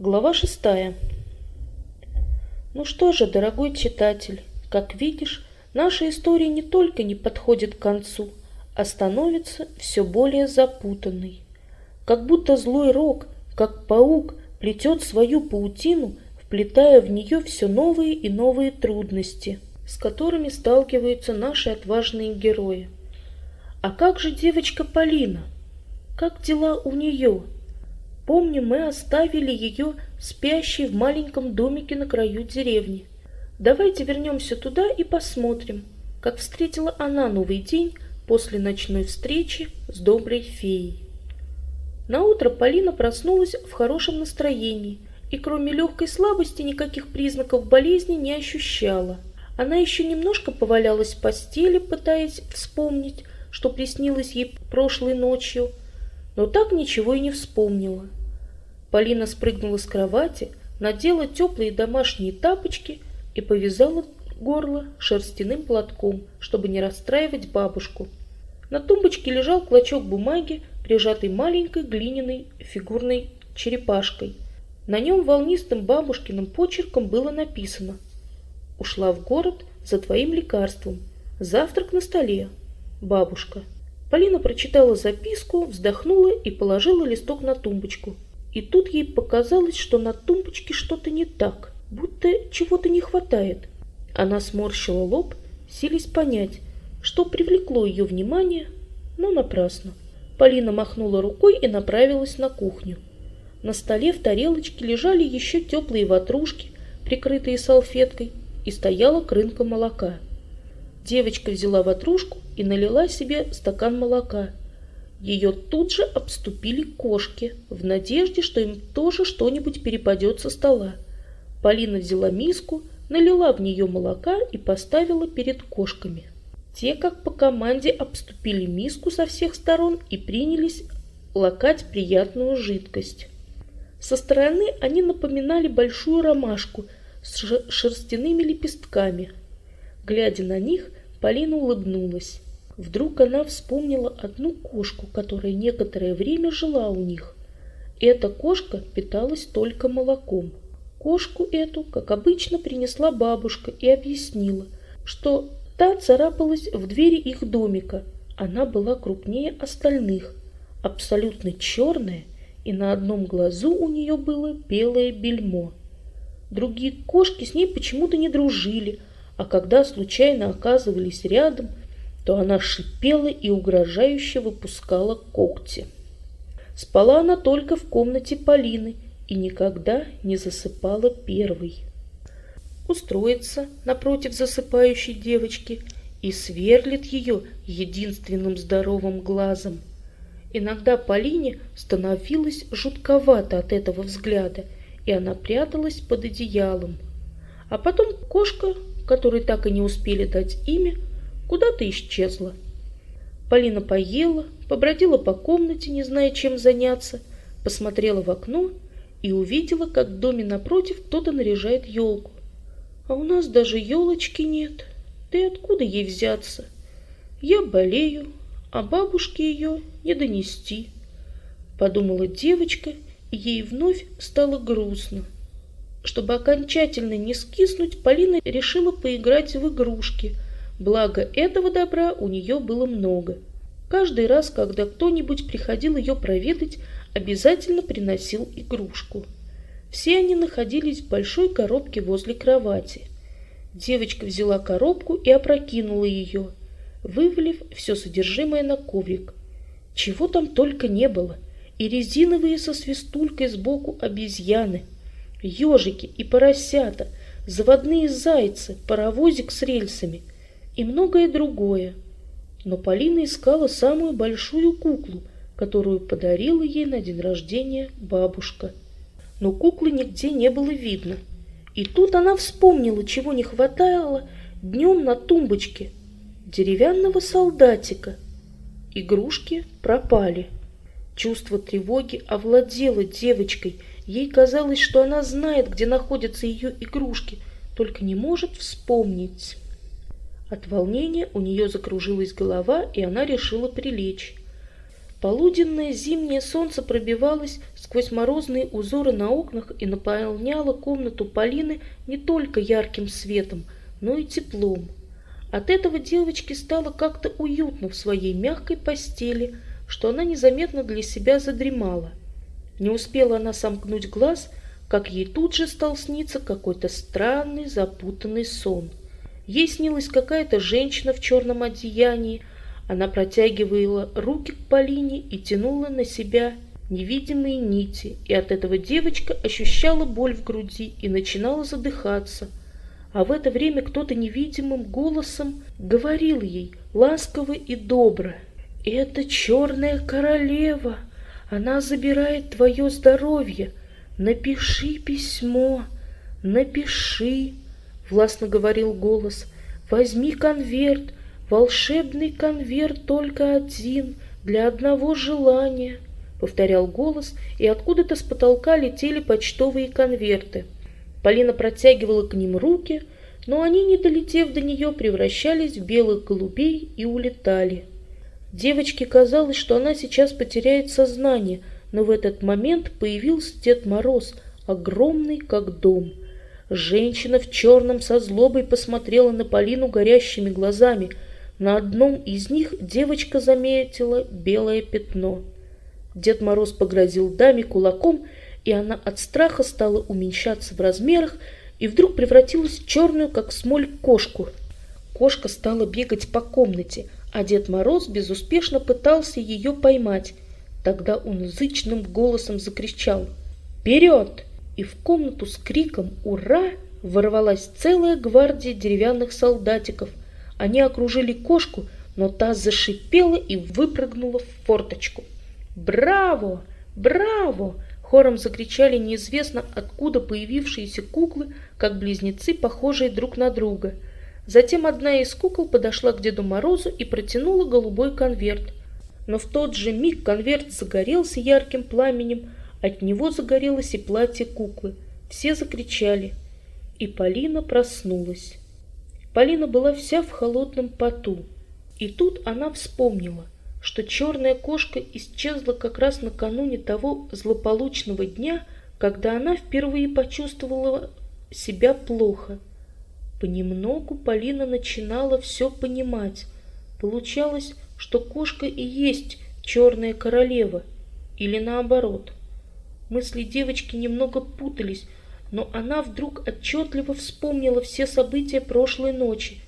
Глава шестая. Ну что же, дорогой читатель, как видишь, наша история не только не подходит к концу, а становится все более запутанной. Как будто злой рок, как паук, плетет свою паутину, вплетая в нее все новые и новые трудности, с которыми сталкиваются наши отважные герои. А как же девочка Полина? Как дела у нее? Помню, мы оставили ее спящей в маленьком домике на краю деревни. Давайте вернемся туда и посмотрим, как встретила она новый день после ночной встречи с доброй феей. На утро Полина проснулась в хорошем настроении и кроме легкой слабости никаких признаков болезни не ощущала. Она еще немножко повалялась в постели, пытаясь вспомнить, что приснилось ей прошлой ночью, но так ничего и не вспомнила. Полина спрыгнула с кровати, надела теплые домашние тапочки и повязала горло шерстяным платком, чтобы не расстраивать бабушку. На тумбочке лежал клочок бумаги, прижатый маленькой глиняной фигурной черепашкой. На нем волнистым бабушкиным почерком было написано «Ушла в город за твоим лекарством. Завтрак на столе. Бабушка». Полина прочитала записку, вздохнула и положила листок на тумбочку. И тут ей показалось, что на тумбочке что-то не так, будто чего-то не хватает. Она сморщила лоб, сились понять, что привлекло ее внимание, но напрасно. Полина махнула рукой и направилась на кухню. На столе в тарелочке лежали еще теплые ватрушки, прикрытые салфеткой, и стояла крынка молока. Девочка взяла ватрушку и налила себе стакан молока – ее тут же обступили кошки, в надежде, что им тоже что-нибудь перепадет со стола. Полина взяла миску, налила в нее молока и поставила перед кошками. Те, как по команде, обступили миску со всех сторон и принялись лакать приятную жидкость. Со стороны они напоминали большую ромашку с шерстяными лепестками. Глядя на них, Полина улыбнулась. Вдруг она вспомнила одну кошку, которая некоторое время жила у них. Эта кошка питалась только молоком. Кошку эту, как обычно, принесла бабушка и объяснила, что та царапалась в двери их домика. Она была крупнее остальных, абсолютно черная, и на одном глазу у нее было белое бельмо. Другие кошки с ней почему-то не дружили, а когда случайно оказывались рядом – то она шипела и угрожающе выпускала когти. Спала она только в комнате Полины и никогда не засыпала первой. Устроится напротив засыпающей девочки и сверлит ее единственным здоровым глазом. Иногда Полине становилось жутковато от этого взгляда, и она пряталась под одеялом. А потом кошка, которой так и не успели дать имя, куда-то исчезла. Полина поела, побродила по комнате, не зная, чем заняться, посмотрела в окно и увидела, как в доме напротив кто-то наряжает елку. А у нас даже елочки нет. Да и откуда ей взяться? Я болею, а бабушке ее не донести. Подумала девочка, и ей вновь стало грустно. Чтобы окончательно не скиснуть, Полина решила поиграть в игрушки – Благо этого добра у нее было много. Каждый раз, когда кто-нибудь приходил ее проведать, обязательно приносил игрушку. Все они находились в большой коробке возле кровати. Девочка взяла коробку и опрокинула ее, вывалив все содержимое на коврик. Чего там только не было. И резиновые со свистулькой сбоку обезьяны, ежики и поросята, заводные зайцы, паровозик с рельсами, и многое другое. Но Полина искала самую большую куклу, которую подарила ей на день рождения бабушка. Но куклы нигде не было видно. И тут она вспомнила, чего не хватало днем на тумбочке. Деревянного солдатика. Игрушки пропали. Чувство тревоги овладело девочкой. Ей казалось, что она знает, где находятся ее игрушки, только не может вспомнить. От волнения у нее закружилась голова, и она решила прилечь. Полуденное зимнее солнце пробивалось сквозь морозные узоры на окнах и наполняло комнату Полины не только ярким светом, но и теплом. От этого девочке стало как-то уютно в своей мягкой постели, что она незаметно для себя задремала. Не успела она сомкнуть глаз, как ей тут же стал сниться какой-то странный запутанный сон. Ей снилась какая-то женщина в черном одеянии, она протягивала руки к Полине и тянула на себя невидимые нити, и от этого девочка ощущала боль в груди и начинала задыхаться. А в это время кто-то невидимым голосом говорил ей ласково и добро. «Это черная королева! Она забирает твое здоровье! Напиши письмо! Напиши!» Властно говорил голос. «Возьми конверт, волшебный конверт только один, для одного желания, повторял голос, и откуда-то с потолка летели почтовые конверты. Полина протягивала к ним руки, но они, не долетев до нее, превращались в белых голубей и улетали. Девочке казалось, что она сейчас потеряет сознание, но в этот момент появился Дед Мороз, огромный как дом. Женщина в черном со злобой посмотрела на Полину горящими глазами – на одном из них девочка заметила белое пятно. Дед Мороз погрозил даме кулаком, и она от страха стала уменьшаться в размерах и вдруг превратилась в черную, как смоль, кошку. Кошка стала бегать по комнате, а Дед Мороз безуспешно пытался ее поймать. Тогда он зычным голосом закричал «Вперед!» И в комнату с криком «Ура!» ворвалась целая гвардия деревянных солдатиков, они окружили кошку, но та зашипела и выпрыгнула в форточку. «Браво! Браво!» Хором закричали неизвестно откуда появившиеся куклы, как близнецы, похожие друг на друга. Затем одна из кукол подошла к Деду Морозу и протянула голубой конверт. Но в тот же миг конверт загорелся ярким пламенем, от него загорелось и платье куклы. Все закричали, и Полина проснулась. Полина была вся в холодном поту. И тут она вспомнила, что черная кошка исчезла как раз накануне того злополучного дня, когда она впервые почувствовала себя плохо. Понемногу Полина начинала все понимать. Получалось, что кошка и есть черная королева, или наоборот. Мысли девочки немного путались, но она вдруг отчетливо вспомнила все события прошлой ночи,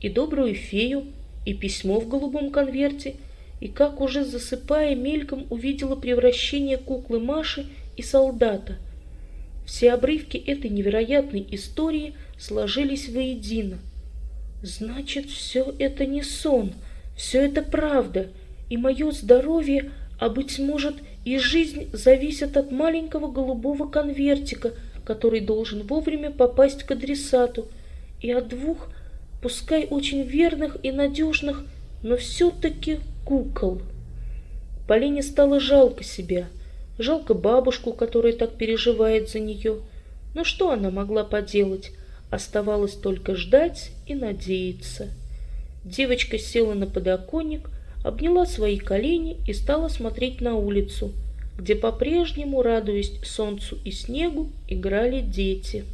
и добрую фею, и письмо в голубом конверте, и как уже засыпая мельком увидела превращение куклы Маши и солдата. Все обрывки этой невероятной истории сложились воедино. Значит, все это не сон, все это правда, и мое здоровье, а быть может и жизнь зависят от маленького голубого конвертика — который должен вовремя попасть к адресату, и от двух, пускай очень верных и надежных, но все-таки кукол. Полине стало жалко себя, жалко бабушку, которая так переживает за нее. Но что она могла поделать? Оставалось только ждать и надеяться. Девочка села на подоконник, обняла свои колени и стала смотреть на улицу – где по-прежнему, радуясь солнцу и снегу, играли дети.